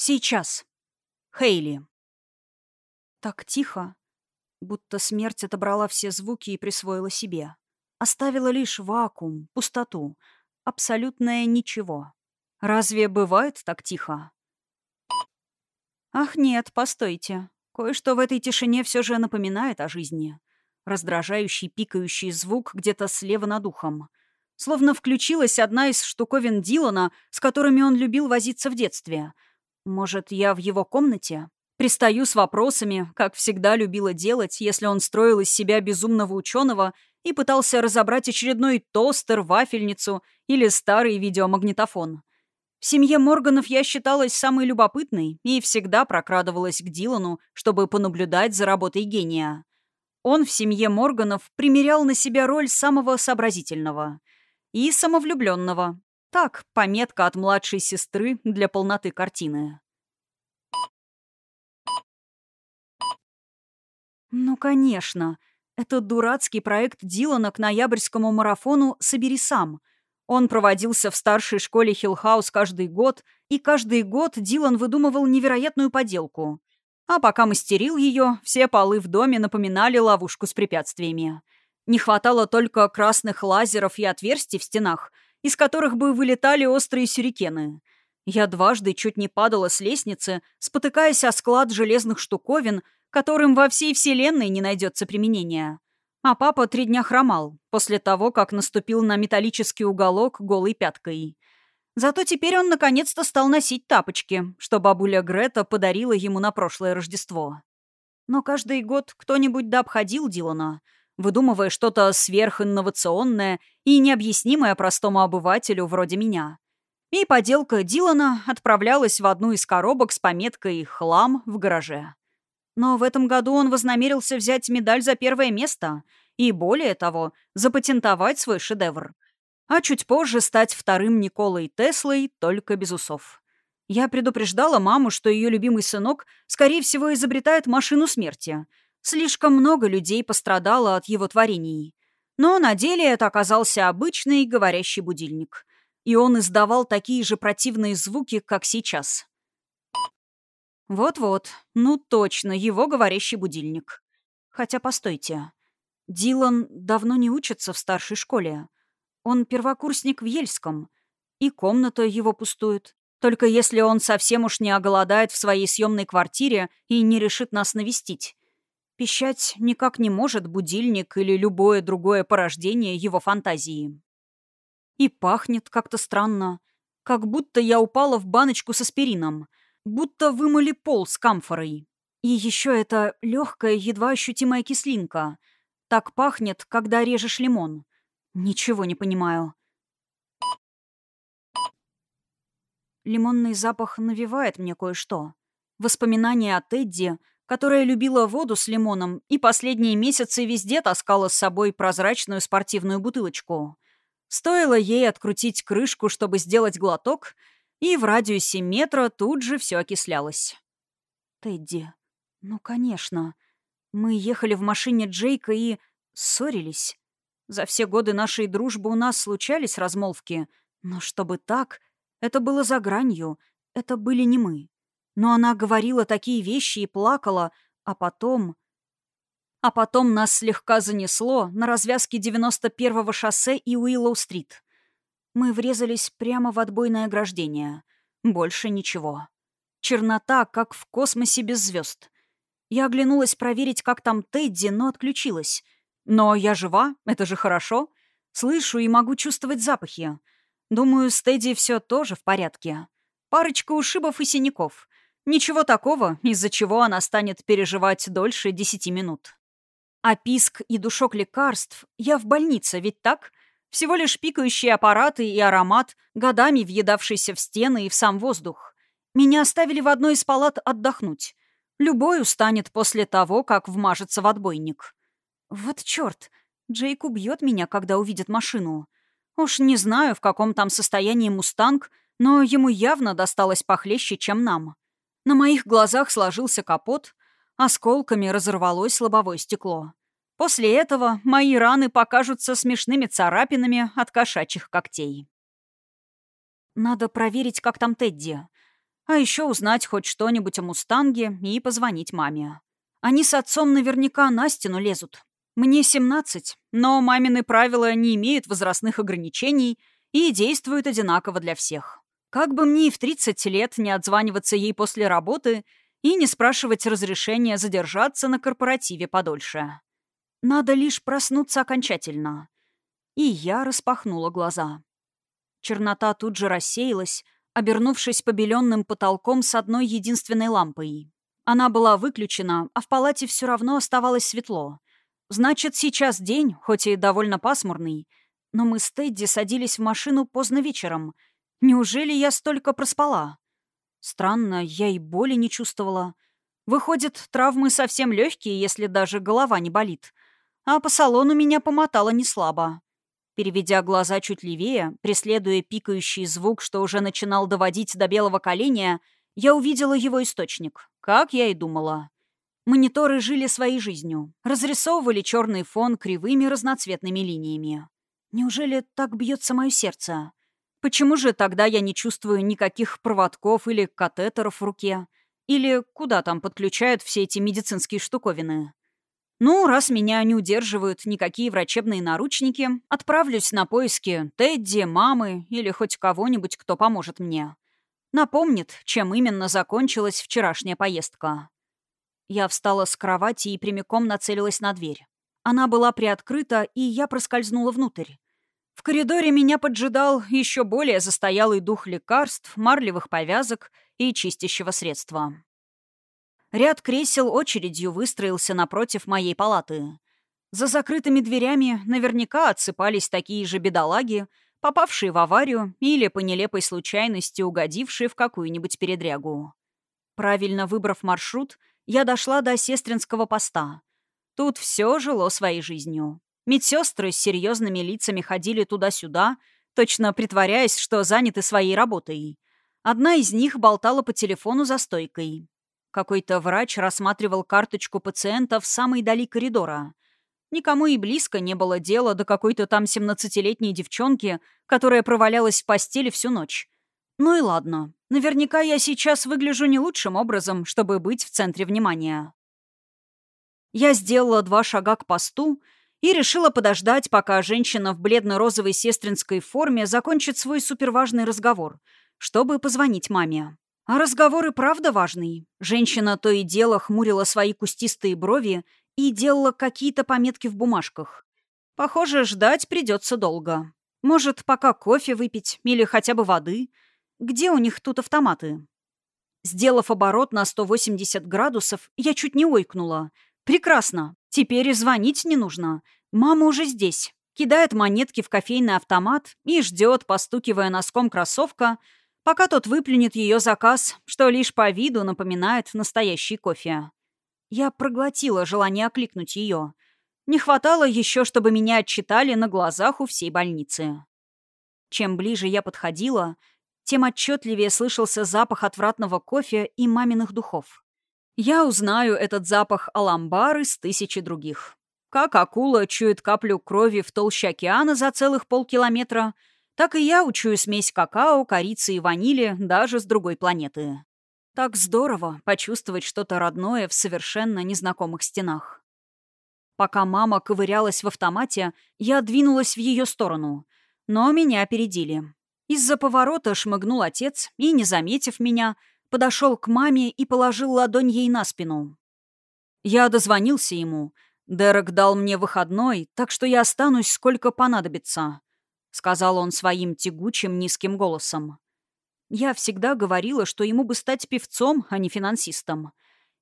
Сейчас. Хейли. Так тихо, будто смерть отобрала все звуки и присвоила себе. Оставила лишь вакуум, пустоту, абсолютное ничего. Разве бывает так тихо? Ах нет, постойте. Кое-что в этой тишине все же напоминает о жизни. Раздражающий пикающий звук где-то слева над ухом. Словно включилась одна из штуковин Дилана, с которыми он любил возиться в детстве. Может, я в его комнате? Пристаю с вопросами, как всегда любила делать, если он строил из себя безумного ученого и пытался разобрать очередной тостер, вафельницу или старый видеомагнитофон. В семье Морганов я считалась самой любопытной и всегда прокрадывалась к Дилану, чтобы понаблюдать за работой гения. Он в семье Морганов примерял на себя роль самого сообразительного и самовлюбленного. Так, пометка от младшей сестры для полноты картины. Ну, конечно. Это дурацкий проект Дилана к ноябрьскому марафону «Собери сам». Он проводился в старшей школе Хиллхаус каждый год, и каждый год Дилан выдумывал невероятную поделку. А пока мастерил ее, все полы в доме напоминали ловушку с препятствиями. Не хватало только красных лазеров и отверстий в стенах, из которых бы вылетали острые сюрикены. Я дважды чуть не падала с лестницы, спотыкаясь о склад железных штуковин, которым во всей вселенной не найдется применения. А папа три дня хромал, после того, как наступил на металлический уголок голой пяткой. Зато теперь он наконец-то стал носить тапочки, что бабуля Грета подарила ему на прошлое Рождество. Но каждый год кто-нибудь да обходил Дилана, выдумывая что-то сверхинновационное и необъяснимое простому обывателю вроде меня. И поделка Дилана отправлялась в одну из коробок с пометкой «Хлам» в гараже. Но в этом году он вознамерился взять медаль за первое место и, более того, запатентовать свой шедевр. А чуть позже стать вторым Николой Теслой, только без усов. Я предупреждала маму, что ее любимый сынок, скорее всего, изобретает машину смерти. Слишком много людей пострадало от его творений. Но на деле это оказался обычный говорящий будильник. И он издавал такие же противные звуки, как сейчас. Вот-вот, ну точно, его говорящий будильник. Хотя, постойте. Дилан давно не учится в старшей школе. Он первокурсник в Ельском. И комната его пустует. Только если он совсем уж не оголодает в своей съемной квартире и не решит нас навестить. Пищать никак не может будильник или любое другое порождение его фантазии. И пахнет как-то странно. Как будто я упала в баночку с аспирином — будто вымыли пол с камфорой. И еще эта легкая, едва ощутимая кислинка. Так пахнет, когда режешь лимон. Ничего не понимаю. Лимонный запах навевает мне кое-что. Воспоминания о Тедди, которая любила воду с лимоном и последние месяцы везде таскала с собой прозрачную спортивную бутылочку. Стоило ей открутить крышку, чтобы сделать глоток — и в радиусе метра тут же все окислялось. «Тедди, ну, конечно. Мы ехали в машине Джейка и... ссорились. За все годы нашей дружбы у нас случались размолвки, но чтобы так, это было за гранью, это были не мы. Но она говорила такие вещи и плакала, а потом... А потом нас слегка занесло на развязке 91-го шоссе и Уиллоу-стрит. Мы врезались прямо в отбойное ограждение. Больше ничего. Чернота, как в космосе без звезд. Я оглянулась проверить, как там Тедди, но отключилась. Но я жива, это же хорошо. Слышу и могу чувствовать запахи. Думаю, с Тедди все тоже в порядке. Парочка ушибов и синяков. Ничего такого, из-за чего она станет переживать дольше десяти минут. А писк и душок лекарств я в больнице, ведь так? Всего лишь пикающие аппараты и аромат, годами въедавшийся в стены и в сам воздух. Меня оставили в одной из палат отдохнуть. Любой устанет после того, как вмажется в отбойник. Вот черт, Джейк убьет меня, когда увидит машину. Уж не знаю, в каком там состоянии «Мустанг», но ему явно досталось похлеще, чем нам. На моих глазах сложился капот, осколками разорвалось лобовое стекло. После этого мои раны покажутся смешными царапинами от кошачьих когтей. Надо проверить, как там Тедди. А еще узнать хоть что-нибудь о «Мустанге» и позвонить маме. Они с отцом наверняка на стену лезут. Мне 17, но мамины правила не имеют возрастных ограничений и действуют одинаково для всех. Как бы мне и в 30 лет не отзваниваться ей после работы и не спрашивать разрешения задержаться на корпоративе подольше. Надо лишь проснуться окончательно. И я распахнула глаза. Чернота тут же рассеялась, обернувшись побеленным потолком с одной единственной лампой. Она была выключена, а в палате все равно оставалось светло. Значит, сейчас день, хоть и довольно пасмурный, но мы с Тедди садились в машину поздно вечером. Неужели я столько проспала? Странно, я и боли не чувствовала. Выходит, травмы совсем легкие, если даже голова не болит. А по салону меня помотало не слабо. Переведя глаза чуть левее, преследуя пикающий звук, что уже начинал доводить до белого коленя, я увидела его источник, как я и думала. Мониторы жили своей жизнью, разрисовывали черный фон кривыми разноцветными линиями. Неужели так бьется мое сердце? Почему же тогда я не чувствую никаких проводков или катетеров в руке? Или куда там подключают все эти медицинские штуковины? Ну, раз меня не удерживают никакие врачебные наручники, отправлюсь на поиски Тедди, мамы или хоть кого-нибудь, кто поможет мне. Напомнит, чем именно закончилась вчерашняя поездка. Я встала с кровати и прямиком нацелилась на дверь. Она была приоткрыта, и я проскользнула внутрь. В коридоре меня поджидал еще более застоялый дух лекарств, марлевых повязок и чистящего средства. Ряд кресел очередью выстроился напротив моей палаты. За закрытыми дверями наверняка отсыпались такие же бедолаги, попавшие в аварию или по нелепой случайности угодившие в какую-нибудь передрягу. Правильно выбрав маршрут, я дошла до сестринского поста. Тут все жило своей жизнью. Медсестры с серьезными лицами ходили туда-сюда, точно притворяясь, что заняты своей работой. Одна из них болтала по телефону за стойкой. Какой-то врач рассматривал карточку пациента в самой дали коридора. Никому и близко не было дела до какой-то там 17-летней девчонки, которая провалялась в постели всю ночь. Ну и ладно. Наверняка я сейчас выгляжу не лучшим образом, чтобы быть в центре внимания. Я сделала два шага к посту и решила подождать, пока женщина в бледно-розовой сестринской форме закончит свой суперважный разговор, чтобы позвонить маме. А разговор и правда важный. Женщина то и дело хмурила свои кустистые брови и делала какие-то пометки в бумажках. Похоже, ждать придется долго. Может, пока кофе выпить или хотя бы воды. Где у них тут автоматы? Сделав оборот на 180 градусов, я чуть не ойкнула. Прекрасно. Теперь и звонить не нужно. Мама уже здесь. Кидает монетки в кофейный автомат и ждет, постукивая носком кроссовка, пока тот выплюнет ее заказ, что лишь по виду напоминает настоящий кофе. Я проглотила желание окликнуть ее. Не хватало еще, чтобы меня отчитали на глазах у всей больницы. Чем ближе я подходила, тем отчетливее слышался запах отвратного кофе и маминых духов. Я узнаю этот запах аламбар из тысячи других. Как акула чует каплю крови в толще океана за целых полкилометра — так и я учую смесь какао, корицы и ванили даже с другой планеты. Так здорово почувствовать что-то родное в совершенно незнакомых стенах. Пока мама ковырялась в автомате, я двинулась в ее сторону. Но меня опередили. Из-за поворота шмыгнул отец и, не заметив меня, подошел к маме и положил ладонь ей на спину. Я дозвонился ему. Дерек дал мне выходной, так что я останусь сколько понадобится. — сказал он своим тягучим низким голосом. Я всегда говорила, что ему бы стать певцом, а не финансистом.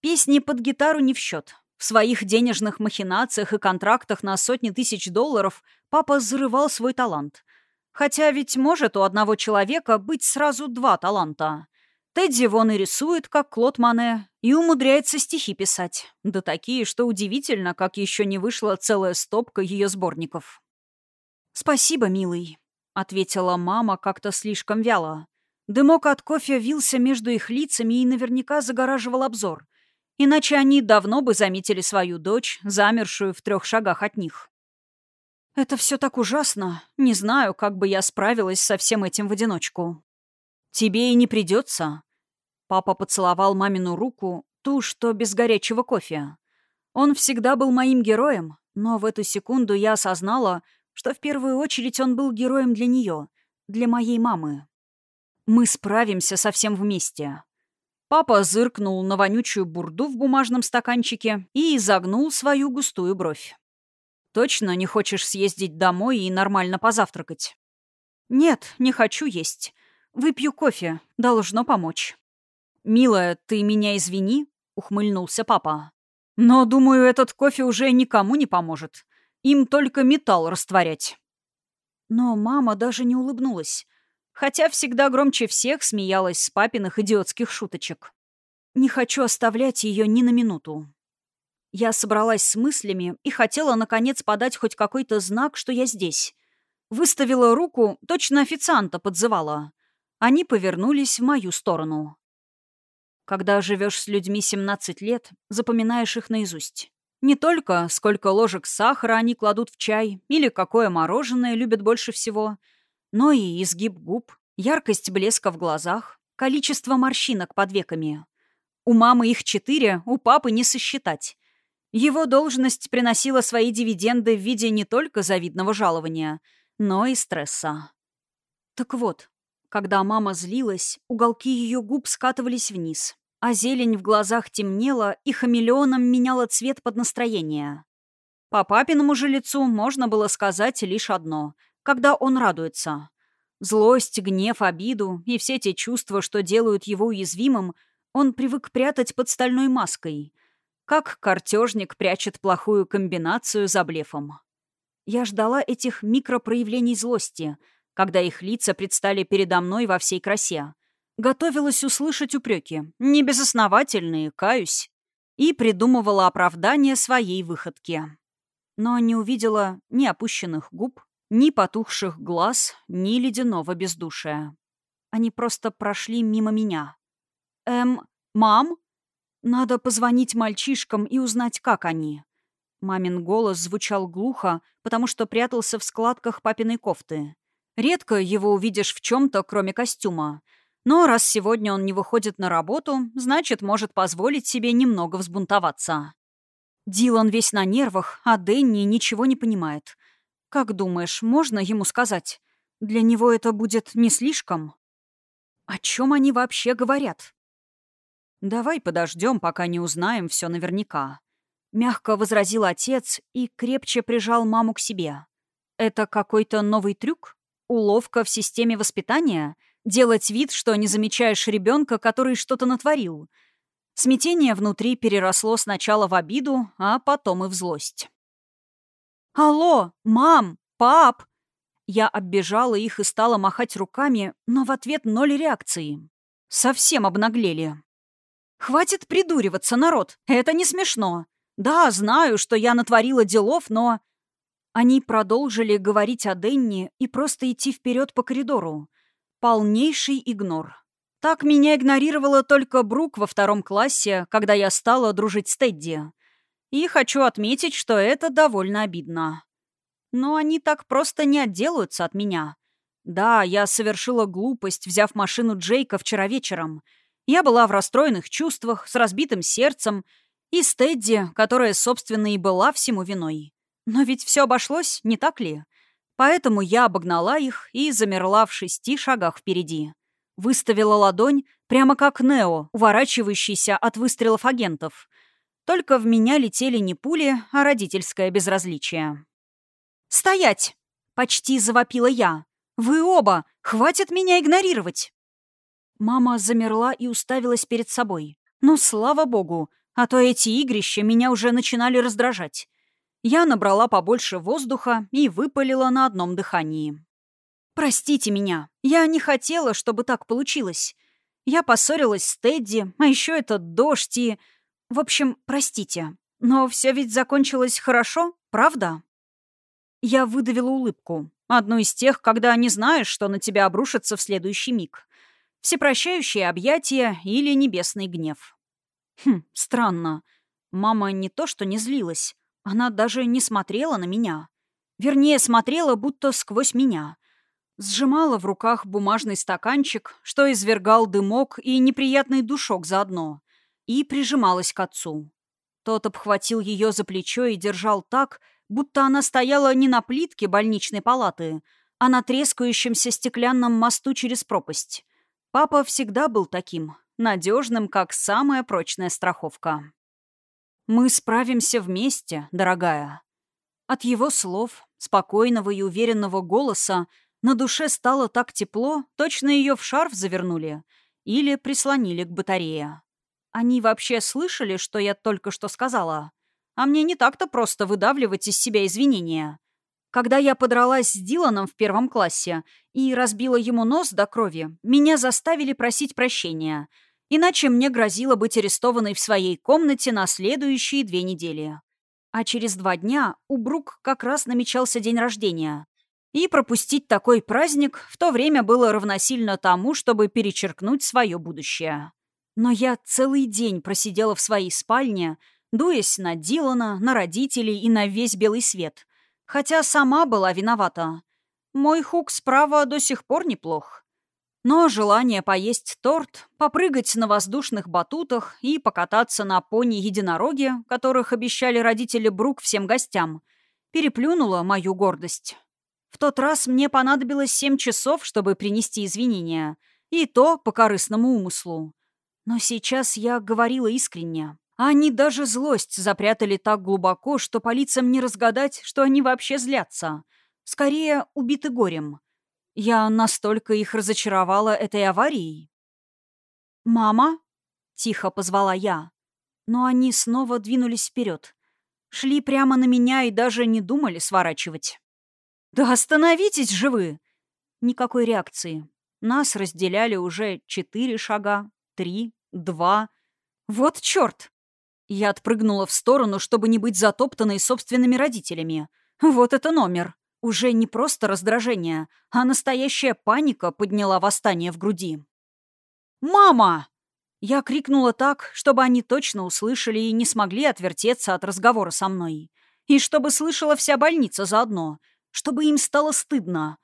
Песни под гитару не в счет. В своих денежных махинациях и контрактах на сотни тысяч долларов папа зарывал свой талант. Хотя ведь может у одного человека быть сразу два таланта. Тедди вон и рисует, как Клод Мане, и умудряется стихи писать. Да такие, что удивительно, как еще не вышла целая стопка ее сборников. «Спасибо, милый», — ответила мама как-то слишком вяло. Дымок от кофе вился между их лицами и наверняка загораживал обзор. Иначе они давно бы заметили свою дочь, замершую в трех шагах от них. «Это все так ужасно. Не знаю, как бы я справилась со всем этим в одиночку». «Тебе и не придется». Папа поцеловал мамину руку, ту, что без горячего кофе. Он всегда был моим героем, но в эту секунду я осознала, что в первую очередь он был героем для нее, для моей мамы. Мы справимся совсем вместе. Папа зыркнул на вонючую бурду в бумажном стаканчике и изогнул свою густую бровь. «Точно не хочешь съездить домой и нормально позавтракать?» «Нет, не хочу есть. Выпью кофе. Должно помочь». «Милая, ты меня извини», — ухмыльнулся папа. «Но, думаю, этот кофе уже никому не поможет. Им только металл растворять». Но мама даже не улыбнулась, хотя всегда громче всех смеялась с папиных идиотских шуточек. Не хочу оставлять ее ни на минуту. Я собралась с мыслями и хотела, наконец, подать хоть какой-то знак, что я здесь. Выставила руку, точно официанта подзывала. Они повернулись в мою сторону. Когда живешь с людьми 17 лет, запоминаешь их наизусть. Не только сколько ложек сахара они кладут в чай или какое мороженое любят больше всего, но и изгиб губ, яркость блеска в глазах, количество морщинок под веками. У мамы их четыре, у папы не сосчитать. Его должность приносила свои дивиденды в виде не только завидного жалования, но и стресса. Так вот, когда мама злилась, уголки ее губ скатывались вниз, а зелень в глазах темнела и хамелеоном меняла цвет под настроение. По папиному же лицу можно было сказать лишь одно — когда он радуется. Злость, гнев, обиду и все те чувства, что делают его уязвимым, он привык прятать под стальной маской, как картежник прячет плохую комбинацию за блефом. Я ждала этих микропроявлений злости, когда их лица предстали передо мной во всей красе. Готовилась услышать упреки, небезосновательные, каюсь, и придумывала оправдание своей выходки. Но не увидела ни опущенных губ, ни потухших глаз, ни ледяного бездушия. Они просто прошли мимо меня. «Эм, мам? Надо позвонить мальчишкам и узнать, как они». Мамин голос звучал глухо, потому что прятался в складках папиной кофты. Редко его увидишь в чем-то, кроме костюма — но раз сегодня он не выходит на работу, значит, может позволить себе немного взбунтоваться. Дилан весь на нервах, а Дэнни ничего не понимает. Как думаешь, можно ему сказать? Для него это будет не слишком? О чем они вообще говорят? Давай подождем, пока не узнаем все наверняка. Мягко возразил отец и крепче прижал маму к себе. Это какой-то новый трюк? Уловка в системе воспитания — Делать вид, что не замечаешь ребенка, который что-то натворил. Смятение внутри переросло сначала в обиду, а потом и в злость. «Алло, мам, пап!» Я оббежала их и стала махать руками, но в ответ ноль реакции. Совсем обнаглели. «Хватит придуриваться, народ, это не смешно. Да, знаю, что я натворила делов, но...» Они продолжили говорить о Денни и просто идти вперед по коридору. Полнейший игнор. Так меня игнорировала только Брук во втором классе, когда я стала дружить с Тедди. И хочу отметить, что это довольно обидно. Но они так просто не отделаются от меня. Да, я совершила глупость, взяв машину Джейка вчера вечером. Я была в расстроенных чувствах, с разбитым сердцем, и с Тедди, которая, собственно, и была всему виной. Но ведь все обошлось, не так ли? Поэтому я обогнала их и замерла в шести шагах впереди. Выставила ладонь, прямо как Нео, уворачивающийся от выстрелов агентов. Только в меня летели не пули, а родительское безразличие. «Стоять!» — почти завопила я. «Вы оба! Хватит меня игнорировать!» Мама замерла и уставилась перед собой. «Ну, слава богу, а то эти игрища меня уже начинали раздражать. Я набрала побольше воздуха и выпалила на одном дыхании. «Простите меня. Я не хотела, чтобы так получилось. Я поссорилась с Тедди, а еще этот дождь и... В общем, простите. Но все ведь закончилось хорошо, правда?» Я выдавила улыбку. Одну из тех, когда не знаешь, что на тебя обрушится в следующий миг. Всепрощающее объятие или небесный гнев. Хм, странно. Мама не то что не злилась, она даже не смотрела на меня. Вернее, смотрела будто сквозь меня. Сжимала в руках бумажный стаканчик, что извергал дымок и неприятный душок заодно, и прижималась к отцу. Тот обхватил ее за плечо и держал так, будто она стояла не на плитке больничной палаты, а на трескающемся стеклянном мосту через пропасть. Папа всегда был таким, надежным, как самая прочная страховка. «Мы справимся вместе, дорогая». От его слов, спокойного и уверенного голоса, на душе стало так тепло, точно ее в шарф завернули или прислонили к батарее. Они вообще слышали, что я только что сказала? А мне не так-то просто выдавливать из себя извинения. Когда я подралась с Диланом в первом классе и разбила ему нос до крови, меня заставили просить прощения. Иначе мне грозило быть арестованной в своей комнате на следующие две недели. А через два дня у Брук как раз намечался день рождения. И пропустить такой праздник в то время было равносильно тому, чтобы перечеркнуть свое будущее. Но я целый день просидела в своей спальне, дуясь на Дилана, на родителей и на весь белый свет — Хотя сама была виновата. Мой хук справа до сих пор неплох. Но желание поесть торт, попрыгать на воздушных батутах и покататься на пони-единороге, которых обещали родители Брук всем гостям, переплюнуло мою гордость. В тот раз мне понадобилось семь часов, чтобы принести извинения, и то по корыстному умыслу. Но сейчас я говорила искренне. А они даже злость запрятали так глубоко, что по лицам не разгадать, что они вообще злятся. Скорее, убиты горем. Я настолько их разочаровала этой аварией. «Мама?» — тихо позвала я. Но они снова двинулись вперед. Шли прямо на меня и даже не думали сворачивать. «Да остановитесь же вы!» Никакой реакции. Нас разделяли уже четыре шага, три, два. Вот черт! Я отпрыгнула в сторону, чтобы не быть затоптанной собственными родителями. Вот это номер. Уже не просто раздражение, а настоящая паника подняла восстание в груди. «Мама!» Я крикнула так, чтобы они точно услышали и не смогли отвертеться от разговора со мной. И чтобы слышала вся больница заодно, чтобы им стало стыдно.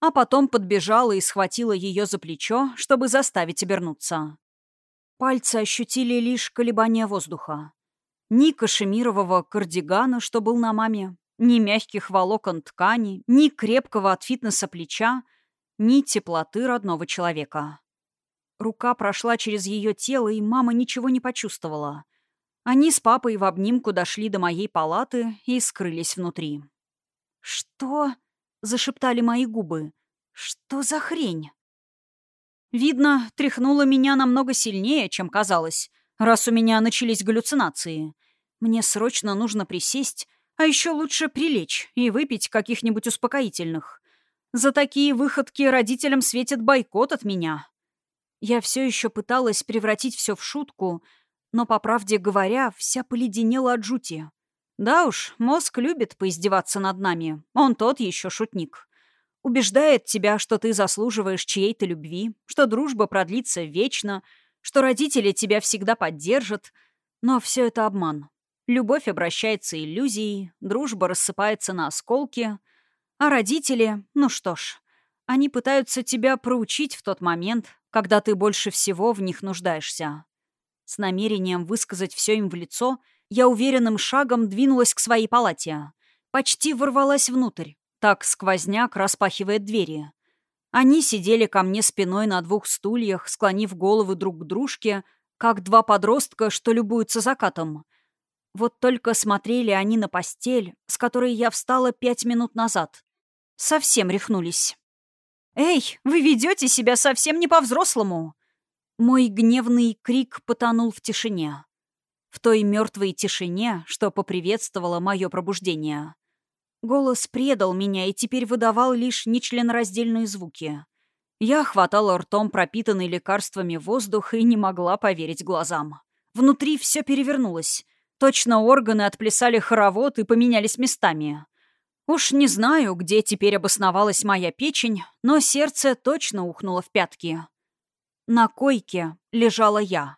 А потом подбежала и схватила ее за плечо, чтобы заставить обернуться. Пальцы ощутили лишь колебания воздуха. Ни кашемирового кардигана, что был на маме, ни мягких волокон ткани, ни крепкого от фитнеса плеча, ни теплоты родного человека. Рука прошла через ее тело, и мама ничего не почувствовала. Они с папой в обнимку дошли до моей палаты и скрылись внутри. «Что?» — зашептали мои губы. «Что за хрень?» Видно, тряхнуло меня намного сильнее, чем казалось, раз у меня начались галлюцинации. Мне срочно нужно присесть, а еще лучше прилечь и выпить каких-нибудь успокоительных. За такие выходки родителям светит бойкот от меня. Я все еще пыталась превратить все в шутку, но, по правде говоря, вся поледенела от жути. Да уж, мозг любит поиздеваться над нами. Он тот еще шутник убеждает тебя, что ты заслуживаешь чьей-то любви, что дружба продлится вечно, что родители тебя всегда поддержат. Но все это обман. Любовь обращается иллюзией, дружба рассыпается на осколки, а родители, ну что ж, они пытаются тебя проучить в тот момент, когда ты больше всего в них нуждаешься. С намерением высказать все им в лицо, я уверенным шагом двинулась к своей палате. Почти ворвалась внутрь, так сквозняк распахивает двери. Они сидели ко мне спиной на двух стульях, склонив головы друг к дружке, как два подростка, что любуются закатом. Вот только смотрели они на постель, с которой я встала пять минут назад. Совсем рехнулись. «Эй, вы ведете себя совсем не по-взрослому!» Мой гневный крик потонул в тишине. В той мертвой тишине, что поприветствовало мое пробуждение. Голос предал меня и теперь выдавал лишь нечленораздельные звуки. Я хватала ртом пропитанный лекарствами воздух и не могла поверить глазам. Внутри все перевернулось. Точно органы отплясали хоровод и поменялись местами. Уж не знаю, где теперь обосновалась моя печень, но сердце точно ухнуло в пятки. На койке лежала я.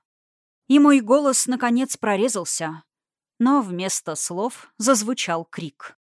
И мой голос, наконец, прорезался. Но вместо слов зазвучал крик.